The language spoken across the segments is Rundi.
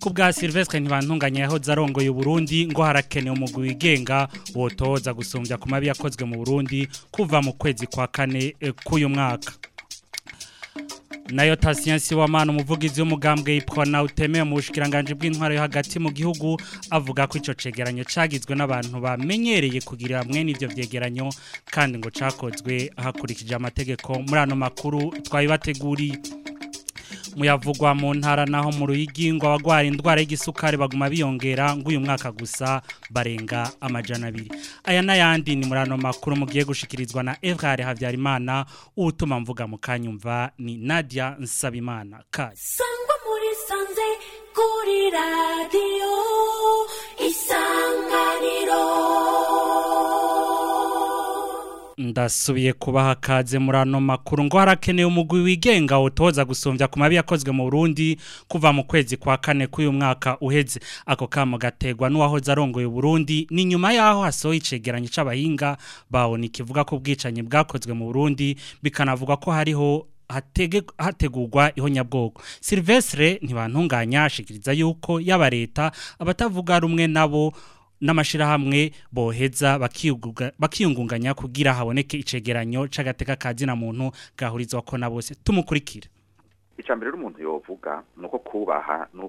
ku bwa silvestre ntibantunganye yahoze arongoye Burundi ngo harakenewe umugwi wigenga wotoza gusumbya ku mabi yakozwe mu burundi kuva mu kwezi kwa kane eh, k'uyu mwaka nayo tasiyansi w'amana umuvugizi w'umugambwe yitwa nawutemewe mu bushikiranganji bw'intwaro yo hagati mu gihugu avuga ko icyo cegeranyo cyagizwe n'abantu bamenyereye kugira hamwe n'ibyo byegeranyo kandi ngo cakozwe hakurikije amategeko muri ano makuru twayibateguriye muyavugwa mu ntara naho mu ruyigingwa abagwara indwara y'igisukari baguma biyongera ngo uyu mwaka gusa barenga amajana abiri aya n'ayandi ni muri ano makuru mugiye gushikirizwa na Evrard Habyarimana utuma mvuga mu kanyumva ni Nadia Nsabimana kazi sangwa muri sanze kuri radio ndasubiye kubaha kaze muri ano makuru ngo harakenewe umugwi wigenga utoza gusumbya ku mabi yakozwe mu Burundi kuva mu kwezi kwa kane k'uyu mwaka uheze ako kamo gategwa n'uwahoze arongoye Burundi ni nyuma yaho hasohoye icegeranyo c'abahinga babona ikivuga ko ubwicanyi bwakozwe mu Burundi bikanavuga ko hariho hategurwa ihonyabwoko Silvestre ntibantunganya ashikiriza yuko yaba leta abatavuga rumwe nabo n'amashirahamwe boheza bakiyungunganya kugira haboneke icegeranyo c'agateka kazina muntu gahurizwa ko na bose tumukurikira icya mbere umuntu yovuga ni uko kubaha ni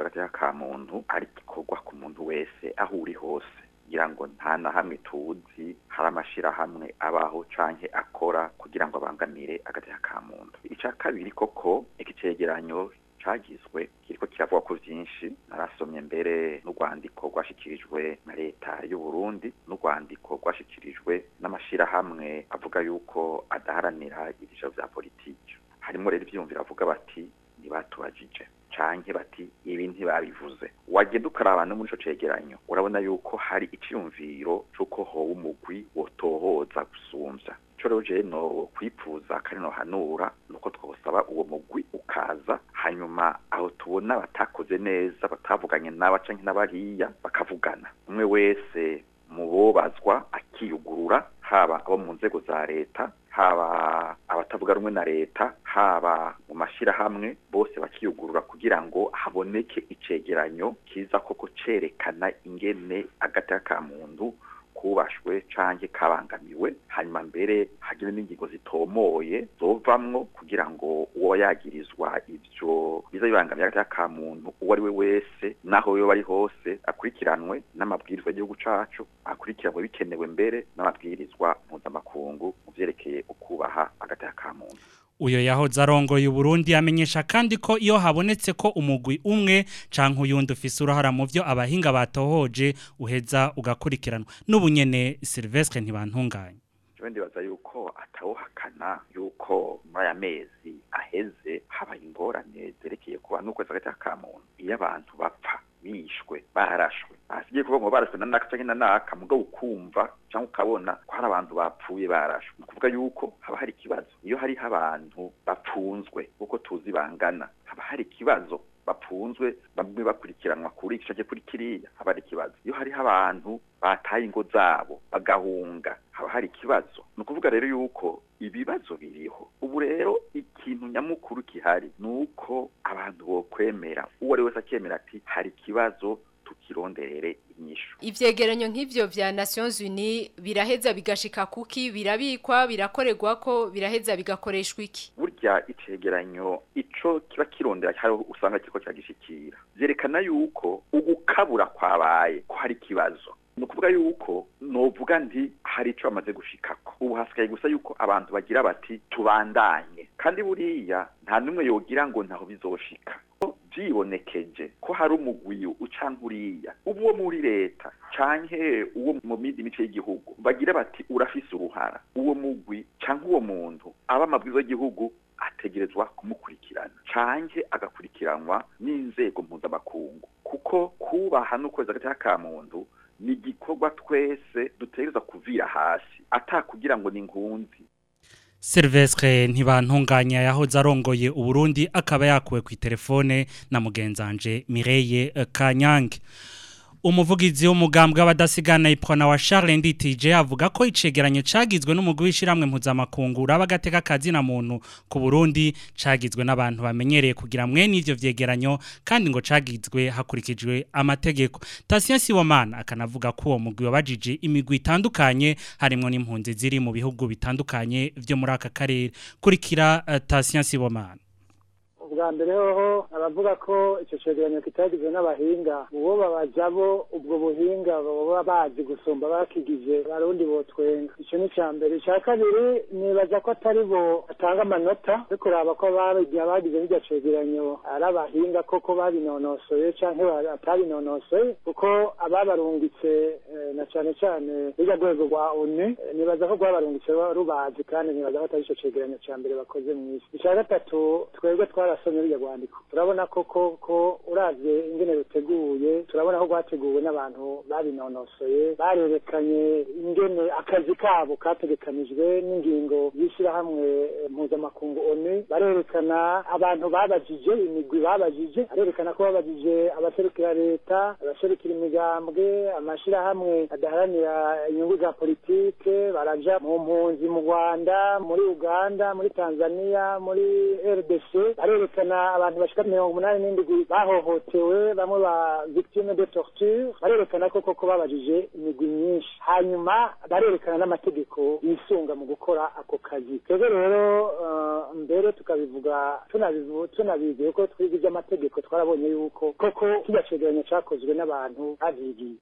agateka ka muntu ari gikorwa ku muntu wese aho uri hose kugira ngo nta na hamwe tuzi hari amashyirahamwe abaho cyangwa akora kugira ngo abangamire agateka ka muntu icya kabiri koko iki cyegeranyo cyagizwe kiravuga ko byinshi narasomye mbere n'urwandiko rwashyikirijwe na leta y'u Burundi n'urwandiko rwashyikirijwe n'amashyirahamwe avuga yuko adaharanira ibiciro bya politiki harimo rero ibyiyumvira avuga bati ntibatubajije canke bati ibi ntibabivuze wagenda ukaraba no muri ico cegeranyo urabona yuko hari iciyumviro c'uko hoba umugwi wotohoza gusumvya icyo no kwifuza kandi no hanura nuko twosaba uwo mugwi ukaza hanyuma aho tubona batakoze neza batavuganye n'aba canke n'abariya bakavugana umwe wese mu bobazwa akiyugurura haba abo mu nzego za leta haba abatavuga rumwe na leta haba mu mashyirahamwe bose bakiyugurura kugira ngo haboneke icegeranyo cyiza koko cerekana ingene agateka ka muntu zubashwe canke kabangamiwe hanyuma mbere hagire n'ingingo zitomoye zovamwo kugira ngo uwo yagirizwa ivyo biza bibangamira agati ka muntu uwo ari we wese naho yo bari hose akurikiranwe n'amabwirizwa y'igihugu cacu akurikiranwe bikenewe mbere n'amabwirizwa mpuzamakungu mu vyerekeye ukubaha agati ka muntu uyo yahoze arongoye uburundi yamenyesha kandi ko iyo habonetse ko umugwi umwe canke uyundi ufise uruhara mu byo abahinga batohoje uheza ugakurikiranwa n'ubunyene Silvestre ntibantunganye ndibaza yuko atawuhakana yuko muri aya mezi aheze habaye ingorane zerekeye kuba n'ukwezi hagati ka muntu iyo abantu bapfa bishwe barashwe asigiye ah, kuba ngo barashwe na naka cyangwa na naka mugabo ukumva cyangwa ukabona ko hari abantu bapfuye barashwe ni ukuvuga yuko haba hari ikibazo iyo hariho abantu bapfunzwe kuko tuzi bangana haba hari ikibazo bapfunzwe bamwe bakurikiranwa kuri iki kuri kiriya haba hari ikibazo iyo hariho abantu bataye ingo zabo bagahunga haba hari ikibazo ni ukuvuga rero yuko ibibazo biriho ubu rero ikintu nyamukuru gihari ni uko abantu bokwemera uwo ari wese akemera ati hari ikibazo tukironderere inyishu ivyegeranyo nk'ivyo vya Nations Unies biraheza bigashika kuki birabikwa birakoregwa ko biraheza bigakoreshwa iki burya icegeranyo ico kiba kirondera hari usanga kiko cyagishikira zerekana yuko ugukabura kwabaye ko hari kibazo ni ukuvuga yuko novuga ndi hari icyo bamaze gushikako ubu hasigaye gusa yuko abantu bagira bati tubandanye kandi buriya nta n'umwe yogira ngo ntaho bizoshika byibonekeje ko hari umugwiyo uca nkuriya uwo muri leta canke uwo mu mindi mice y'igihugu bagira bati urafise uruhara uwo mugwi canke uwo muntu aba amabwizo y'igihugu ategerezwa kumukurikirana canke agakurikiranwa n'inzego mpuzamakungu kuko kubaha n'ukwezi hagati y'akamuntu ni igikorwa twese dutegereza kuvira hasi atakugira ngo ni inkunzi Silvestre ntibantunganya yahoze arongoye uburundi akaba yakuwe ku telefone na mugenzanje Mireye Kanyange umuvugizi w'umugambwe w'abadasigana ipona wa Charles Nditije avuga ko icegeranyo cagizwe n'umugwi w'ishiramwe mpuzamakungu urabagateka kazi na muntu ku Burundi cagizwe n'abantu bamenyereye kugira mwene ivyo vyegeranyo kandi ngo cagizwe hakurikijwe amategeko Tasia Siwomana akanavuga ko uwo mugwi wabajije imigwi itandukanye harimo n'impunzi ziri mu bihugu bitandukanye byo muri aka karere kurikira uh, eh, Tasia ubwa mbere hoho baravuga ko icyo cegeranyo kitagize n'abahinga uwo babaja bo ubwo buhinga baba bazi gusumba bakigize barundi botwenga icyo ni icya mbere icya kabiri nibaza ko atari bo batanga amanota yo kuraba ko bagize birya cegeranyo ari abahinga koko babinonosoye canke batabinonosoye kuko ababarungitse eh, na cyane cyane birya rwego rwa onu eh, nibaza ko rwabarungitse rubazi kandi nibaza ko atari ico cegeranyo ca mbere bakoze mw'isi icya gatatu twebwe twarasa wasomye rujya rwandiko turabona koko ko uravye ingene ruteguye turabona ko rwateguwe n'abantu babinonosoye barerekanye ingene akazi kabo kategekanijwe n'ingingo y'ishirahamwe eh, mpuzamakungu oni barerekana abantu babajije imigwi babajije barerekana ko babajije abaserukira leta abaserukira imigambwe amashyirahamwe adaharanira inyungu za politiki baraja mu mpunzi mu rwanda muri uganda muri tanzania muri rdc barerekana guhakana abantu bashika mirongo umunani n'indwi bahohotewe bamwe ba victime de torture barerekana ko koko babajije imigwi myinshi hanyuma barerekana n'amategeko yisunga mu gukora ako kazi twebwe rero uh, mbere tukabivuga tunabiziye ko twiga iby'amategeko twarabonye yuko koko kijya cegeranyo n'abantu babigiye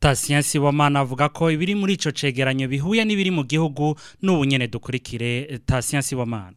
Tasien Sibomana avuga ko ibiri muri icyo cegeranyo bihuye n'ibiri mu gihugu n'ubunyene dukurikire Tasien Sibomana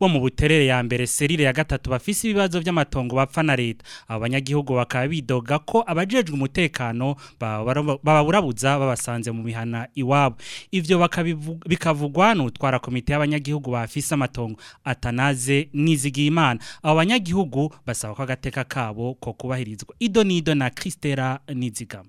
bo mu buterere ya mbere serire ya gatatu bafise ibibazo by'amatongo bapfa na leta abo banyagihugu bakaba bidoga ko abajejwe umutekano bababurabuza babasanze mu mihana iwabo ivyo bikavugwa n'utwara komite y'abanyagihugu bafise amatongo atanaze nizigiyimana abo banyagihugu basaba ko agateka kabo zabo ko kubahirizwa ido n'ido na christera nizigama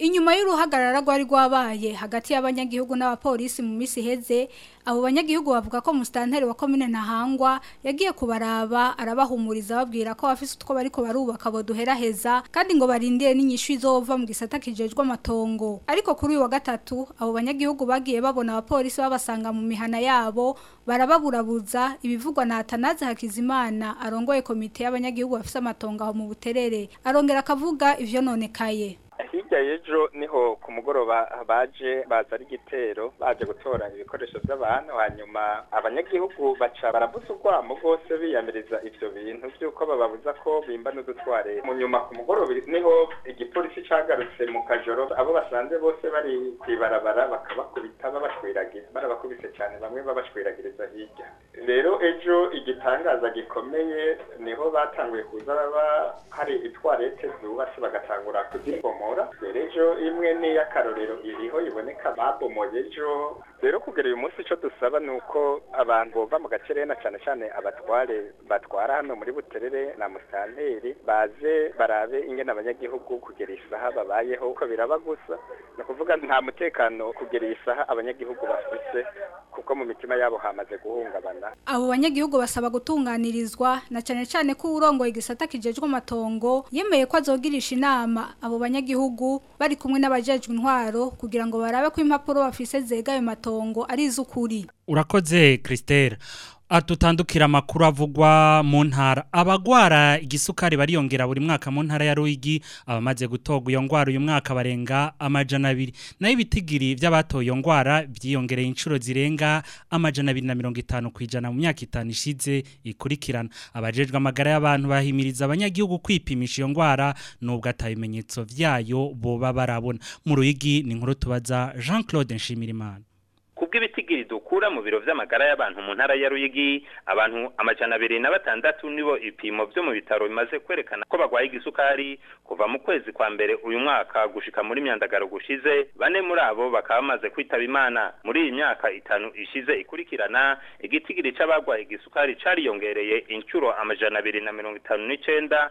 inyuma y'uruhagarara rwari rwabaye hagati y'abanyagihugu n'abapolisi mu minsi iheze abo banyagihugu bavuga ko musitanteri wa komine ntahangwa yagiye kubaraba arabahumuriza babwira ko bafite utwo bariko barubaka boduhera kandi ngo barindire n'inyishu izova mu gisata kijejwe amatongo ariko kuri uyu wa gatatu abo banyagihugu bagiye babona abapolisi babasanga mu mihana yabo barababurabuza ibivugwa na Atanaze Hakizimana arongoye komite y'abanyagihugu bafite amatongo aho mu buterere arongera akavuga ivyo nonekaye hirya y'ejo niho ku mugoroba baje baza ari igitero baje gutora ibikoresho by'abantu hanyuma abanyagihugu baca baravuza urwamo rwose biyamiriza ibyo bintu by'uko bababuza ko bimba n'udutware mu nyuma ku mugoroba niho igipolisi cyagarutse mu kajoro abo basanze bose bari kwibarabara bakabakubita babashwiragira barabakubise cyane bamwe babashwiragiriza hirya rero ejo igitangaza gikomeye niho batanguye kuza baba hari itwarete zubatse bagatangura kuzibomo amahoro rero ejo imwe ni iy'akarorero iriho iboneka babomoye ejo rero kugera uyu munsi icyo dusaba ni uko abantu bova mu gacerena cyane cyane abatware batwara hano muri buterere na Musaneri baze barabe ingene abanyagihugu kugera isaha babayeho ko biraba gusa ni ukuvuga nta mutekano kugera isaha abanyagihugu bafite kuko mu mitima yabo hamaze guhungabana abo banyagihugu basaba gutunganirizwa na cyane cyane ko urongoye igisata kijejwe amatongo yemeye ko azogirisha inama abo banyagihugu w'igihugu bari kumwe n'abajejwe intwaro kugira ngo barabe ko impapuro bafise zega ayo matongo ari iz'ukuri urakoze christelle atutandukira amakuru avugwa mu ntara abagwara igisukari bariyongera buri mwaka mu ntara ya Ruyigi abamaze gutogwa iyo ngwara uyu mwaka barenga amajana abiri nayo ibitigiri by'abatoye iyo ngwara byiyongereye inshuro zirenga amajana abiri na mirongo itanu ku ijana mu myaka itanu ishize ikurikirana abajejwe amagara y'abantu bahimiriza abanyagihugu kwipimisha iyo ngwara nubwo atabimenyetso byayo boba barabona mu Ruyigi ni inkuru tubaza Jean Claude Nshimirimana kubw'ibitigiri dukura mu biro by’amagara y'abantu mu ntara ya Ruyigi abantu amajana abiri na batandatu nibo ipimo byo mu bitaro bimaze kwerekana ko bagwaye igisukari kuva mu kwezi kwa mbere uyu mwaka gushika muri myandagaro gushize bane muri abo bakaba bamaze kwitaba imana muri iyi myaka itanu ishize ikurikirana igitigiri c'abagwaye igisukari cariyongereye inshuro amajana abiri na mirongo itanu n'icenda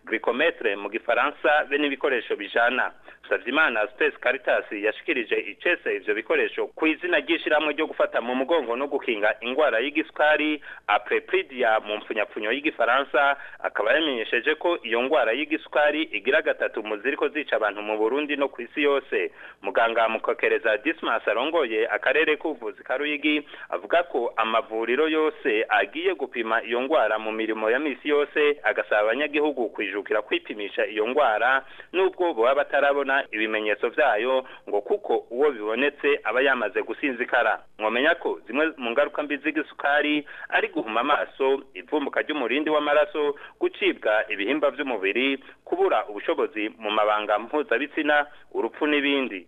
glycometre mu gifaransa be n'ibikoresho bijana Savyimana Space Caritas yashikirije icese ibyo bikoresho ku izina ry'ishirahamwe ryo gufata mu mugongo no gukinga indwara y'igisukari aprepridia mu mpfunyapfunyo y'igifaransa akaba yamenyesheje ko iyo ndwara y'igisukari igira gatatu mu ziriko zica abantu mu burundi no ku isi yose muganga mukokereza dismas arongoye akarere k'ubuvuzi ka ruyigi avuga ko amavuriro yose agiye gupima iyo ndwara mu mirimo ya misi yose agasaba abanyagihugu kwijukira kwipimisha iyo ndwara n'ubwo baba batarabona ibimenyetso byayo ngo kuko uwo bibonetse aba yamaze gusinzikara mwamenya ko zimwe mu ngaruka mbi z'igisukari ari guhuma amaso ivumbuka ry'umurindi w'amaraso gucibwa ibihimba by'umubiri kubura ubushobozi mu mabanga mpuzabitsina urupfu n'ibindi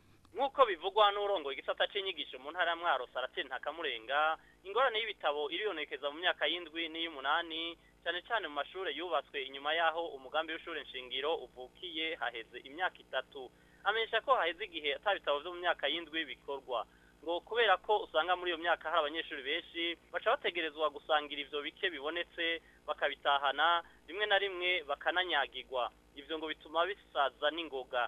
nk'uko bivugwa n’urongo igisata cy'inyigisho mu ntara ya mwaro sarateri ntakamurenga ingorane y'ibitabo iriyonekeza mu myaka y'indwi n'iy'umunani cyane cyane mu mashuri yubatswe inyuma y'aho umugambi w'ishuri nshingiro uvukiye haheze imyaka itatu amenyesha ko haheze igihe atabitabo byo mu myaka y'indwi bikorwa ngo kubera ko usanga muri iyo myaka hari abanyeshuri benshi baca bategerezwa gusangira ibyo bike bibonetse bakabitahana rimwe na rimwe bakananyagirwa ibyo ngo bituma bisaza n'ingoga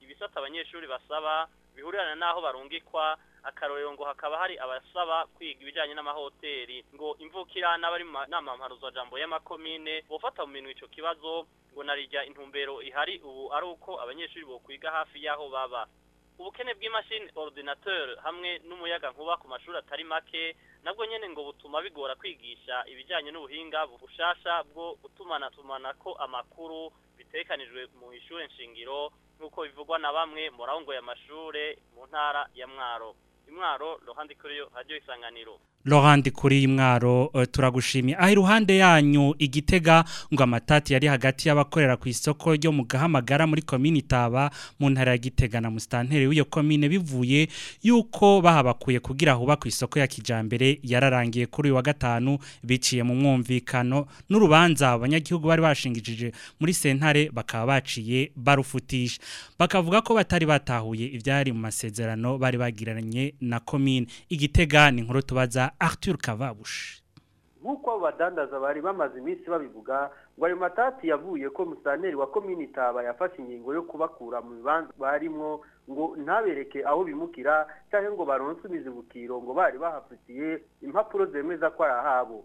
ibisata abanyeshuri basaba bihurirana n'aho barungikwa akarorero ngo hakaba hari abasaba kwiga ibijyanye n'amahoteli ngo imvukira n'abari mu nama jambo y'amakomine bufata mu minwe icyo kibazo ngo narijya intumbero ihari ubu ari uko abanyeshuri bo kwiga hafi y'aho baba ubukene bw'imashini ordinateur hamwe n'umuyaga nkuba ku mashuri atari make nabwo nyene ngo butuma bigora kwigisha ibijyanye n'ubuhinga bushasha bwo gutumanatumana ko amakuru bitekanijwe mu ishure nshingiro nk'uko bivugwa na bamwe mu rarongoye amashure mu ntara ya mwaro intwaro ruhande kuri yo isanganiro Laurent kuri mwaro eh, turagushimiye aho iruhande yanyu igitega ngo amatati yari hagati y'abakorera ku isoko ryo mu gahamagara muri komini taba mu ntara ya gitega na musitanteri w'iyo komine bivuye yuko bahabakuye kugira huba ku isoko ya kijambere yararangiye kuri uyu wa gatanu biciye mu mwumvikano n'urubanza abanyagihugu bari bashingijije muri sentare bakaba baciye barufutisha bakavuga ko batari batahuye ibyari mu masezerano bari bagiranye na komine igitega ni nkuru tubaza Arthur Kavabushi nk'uko badandaza bari bamaze iminsi babivuga ngo ayo matati yavuye ko musaneri wa komini itaba yafashe ingingo yo kubakura mu bibanza barimo ngo ntabereke aho bimukira cyangwa ngo baronswe imizibukiro ngo bari bahafitiye impapuro zemeza ko ari ahabo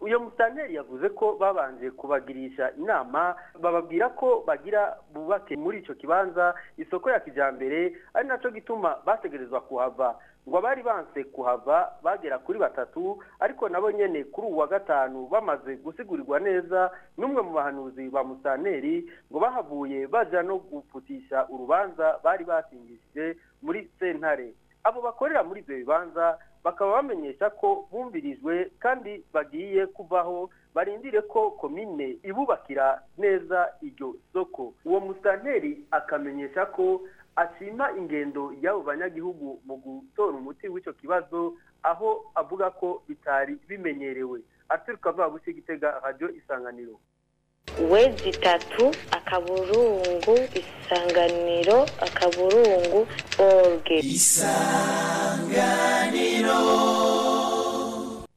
uyu musitanteri yavuze ko babanje kubagirisha inama bababwira ko bagira bubake muri icyo kibanza isoko ya kijyambere ari nacyo gituma bategerezwa kuhava ngo abari banse kuhava bagera kuri batatu ariko nabo nyene kuri uwa gatanu bamaze gusigurirwa neza n'umwe mu bahanuzi ba musaneri ngo bahavuye bajya no gufutisha urubanza bari basingishije muri sentare abo bakorera muri ivyo bibanza bakaba bamenyesha ko bumvirijwe kandi bagiye kuvaho barindire ko komine ibubakira neza iryo soko uwo musanteri akamenyesha ko ashima ingendo y'abo banyagihugu mu gutora umuti w'icyo kibazo aho avuga ko bitari bimenyerewe aturuka avuga gusa igitega radiyo isanganiro wezi itatu akaburungu isanganiro akaburungu orge isanganiro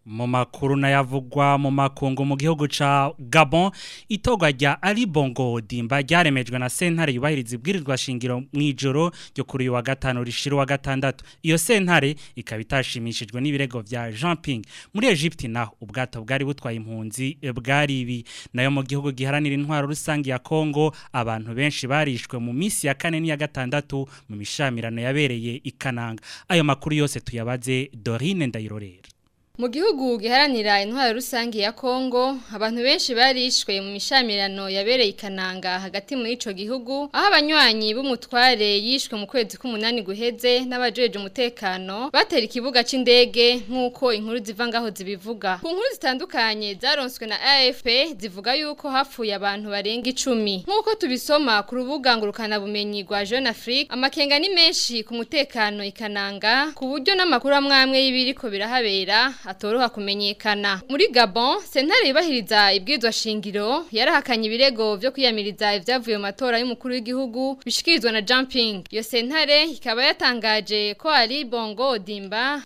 mu makuru n'ayavugwa mu makungu mu gihugu ca Gabon itogwa rya Ali Bongo Dimba ryaremejwe na sentare yubahiriza ibwirizwa shingiro mu ijoro ryo kuri uyu wa gatano rishira wa gatandatu iyo sentare ikaba itashimishijwe n'ibirego bya Jean Ping muri Egypt naho ubwato bwari butwaye impunzi eh, bwari bi nayo mu gihugu giharanira intwaro rusange ya Congo abantu benshi barishwe mu misi ya kane n'iya gatandatu mu mishamirano yabereye i Kananga ayo makuru yose tuyabaze Dorine Ndayirorera mu gihugu giharanira intwaro rusange ya Kongo abantu benshi barishwe mu mishamirano yabereye ikananga hagati muri ico gihugu aho abanywanyi b'umutware yishwe mu kwezi k'umunani guheze n'abajeje umutekano batera ikibuga c'indege nk'uko inkuru ziva ngaho zibivuga ku nkuru zitandukanye zaronswe na AFP zivuga yuko hapfuye abantu barenga icumi nk'uko tubisoma ku rubuga ngurukana bumenyi rwa Jeune Afrique amakenga ni menshi ku mutekano ikananga ku buryo n'amakuru amwe y'ibiriko birahabera atoroha kumenyekana muri Gabon sentare yubahiriza ibwizwa shingiro yarahakanye ibirego byo kwiyamiriza ivyavuye mu matora y'umukuru w'igihugu bishikirizwa na Jumping yo sentare ikaba yatangaje ko ari Bongo Dimba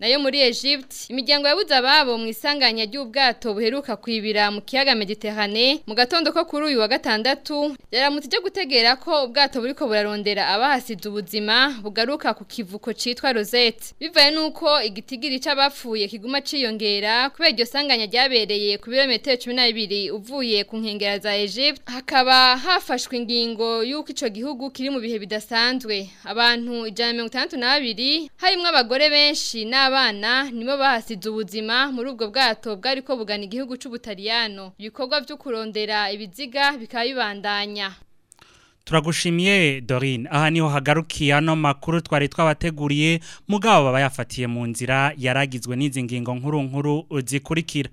nayo muri Egypt imiryango yabuze ababo mu isanganya ry'ubwato buheruka kwibira mu kiyaga Mediterane mu gatondo ko kuri uyu wa gatandatu yaramutse cyo gutegera ko ubwato buri ko burarondera abahasize ubuzima bugaruka ku kivuko citwa Rosette bivaye nuko igitigiri cy’abapfuye kiguma ciyongera kubera iryo sanganya ryabereye ku birometero 12 uvuye ku nkengera za Egypt hakaba hafashwe hafashwe ingingo y'uko icyo gihugu kiri mu bihe bidasanzwe abantu ijana na mirongo itandatu n'abiri harimo abagore benshi n'abana nibo bahasize ubuzima muri ubwo bwato bwari bugana igihugu cy'ubutariyano ibikorwa byo kurondera ibiziga bikaba bibandanya turagushimiye dorine aha niho hagarukiye ano makuru twari twabateguriye mugabo baba yafatiye mu nzira yaragizwe n'izi ngingo nkuru nkuru zikurikira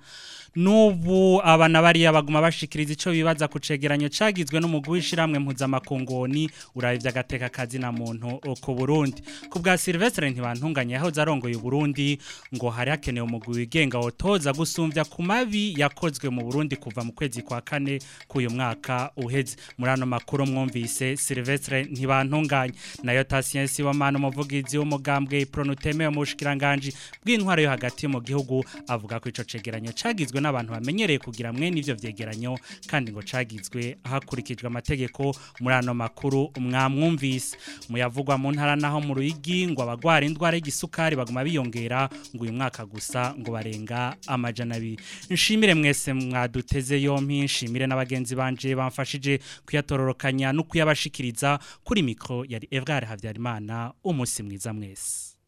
n'ubu abana bariya baguma bashikiriza icyo bibaza ku cegeranyo cyagizwe n'umugwi w'ishyirahamwe mpuzamakongoni urabye agateka kazi na muntu ku burundi ku bwa silvestre ntibantunganye yahoze arongoye Burundi ngo hari hakenewe umugwi wigenga wotoza gusumbya ku mabi yakozwe mu burundi kuva mu kwezi kwa kane k'uyu mwaka uheze muri ano makuru mwumvise silvestre ntibantunganye nayo tasiyensi w'amana umuvugizi w'umugambwe pronuteme mu bushikiranganji bw'intwaro yo hagati mu gihugu avuga ko icyo cegeranyo cyagizwe na n'abantu bamenyereye kugira mwe n'ibyo byegeranyo kandi ngo cagizwe hakurikijwe amategeko muri ano makuru mwamwumvise muyavugwa mu ntara naho mu ruyigi ngo abagwara indwara y'igisukari baguma biyongera ngo uyu mwaka gusa ngo barenga amajana abiri nshimire mwese mwaduteze yompi nshimire n'abagenzi banje bamfashije kuyatororokanya no kuyabashikiriza kuri mikro yari Evgare Habyarimana umusi mwiza mwese